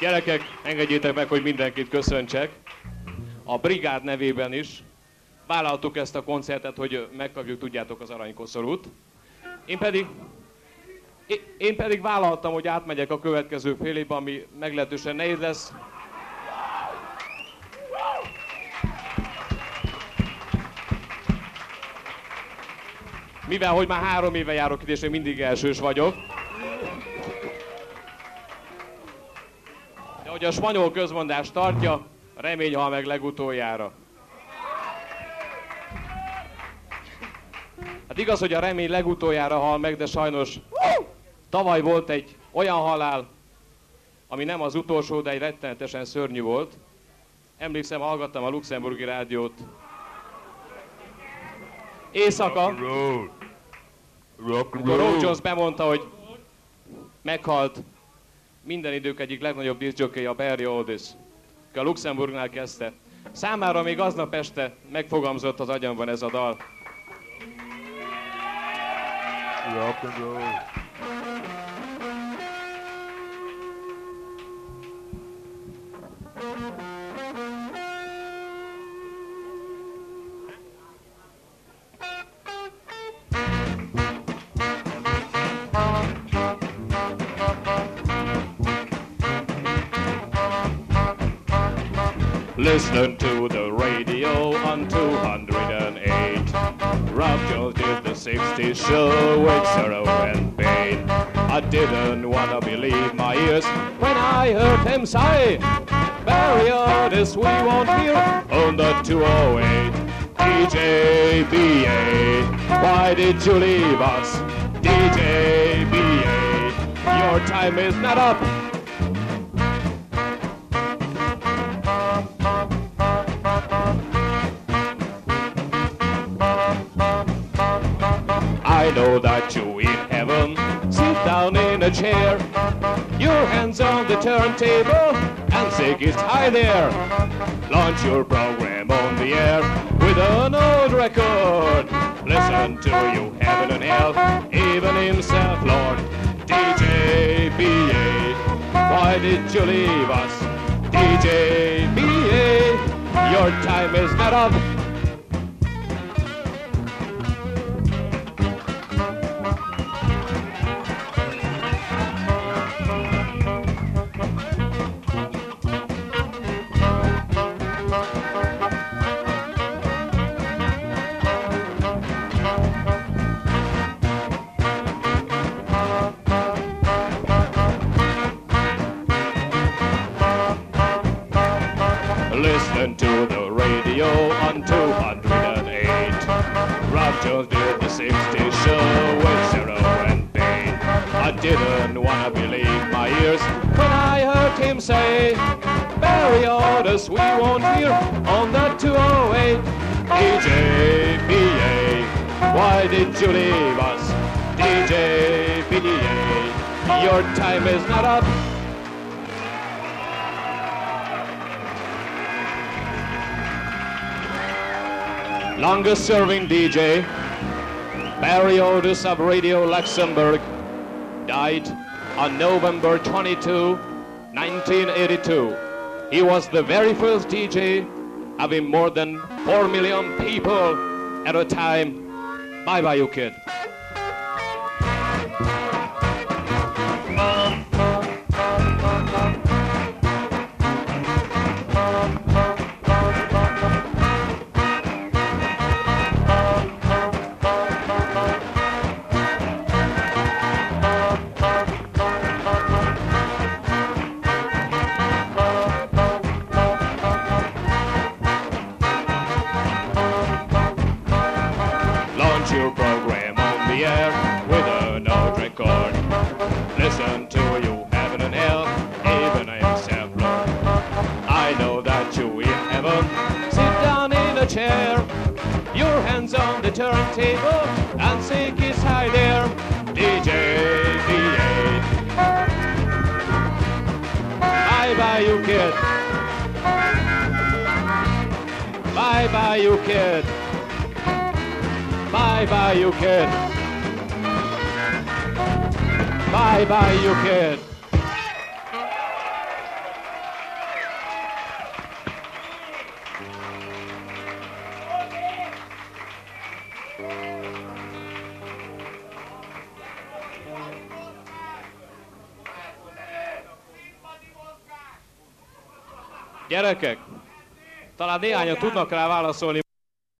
Gyerekek, engedjétek meg, hogy mindenkit köszöntsek. A Brigád nevében is vállaltuk ezt a koncertet, hogy megkapjuk, tudjátok, az aranykoszorút. Én pedig, én pedig vállaltam, hogy átmegyek a következő fél évben, ami meglehetősen nehéz lesz. Mivel, hogy már három éve járok itt, és én mindig elsős vagyok. De hogy a spanyol közmondás tartja, remény hal meg legutoljára. Hát igaz, hogy a remény legutoljára hal meg, de sajnos tavaly volt egy olyan halál, ami nem az utolsó, de egy rettenetesen szörnyű volt. Emlékszem, hallgattam a luxemburgi rádiót. Éjszaka, Rock Rob roll. Jones bemondta, hogy meghalt minden idők egyik legnagyobb diszjockey, a Barry Oldis, aki a Luxemburgnál kezdte. Számára még aznap este megfogalmazott az agyamban ez a dal. Rock and roll. Listen to the radio on 208. Rob Jones did the 60s show with sorrow and pain. I didn't wanna believe my ears when I heard him say, Barry Otis, we won't hear on the 208. DJBA, why did you leave us? DJBA, your time is not up. I know that you in heaven sit down in a chair, your hands on the turntable, and say it's high there. Launch your program on the air with an old record. Listen to you, heaven and hell, even himself, Lord. DJ BA, why did you leave us? DJ BA, your time is not up. Radio on 208. Rob Jones did the 60s show with zero and pain. I didn't wanna believe my ears when I heard him say, Barry Otis, we won't hear on the 208. DJ BA, why did you leave us? DJ BA, your time is not up. Longest serving DJ, Barry Otis of Radio Luxembourg, died on November 22, 1982. He was the very first DJ having more than 4 million people at a time. Bye bye, you kid. Sit down in a chair, your hands on the turntable, and sing kiss high there, DJ VA. Bye bye, you kid. Bye bye, you kid. Bye bye, you kid. Bye bye, you kid. Gyerekek, talán néhányan tudnak rá válaszolni.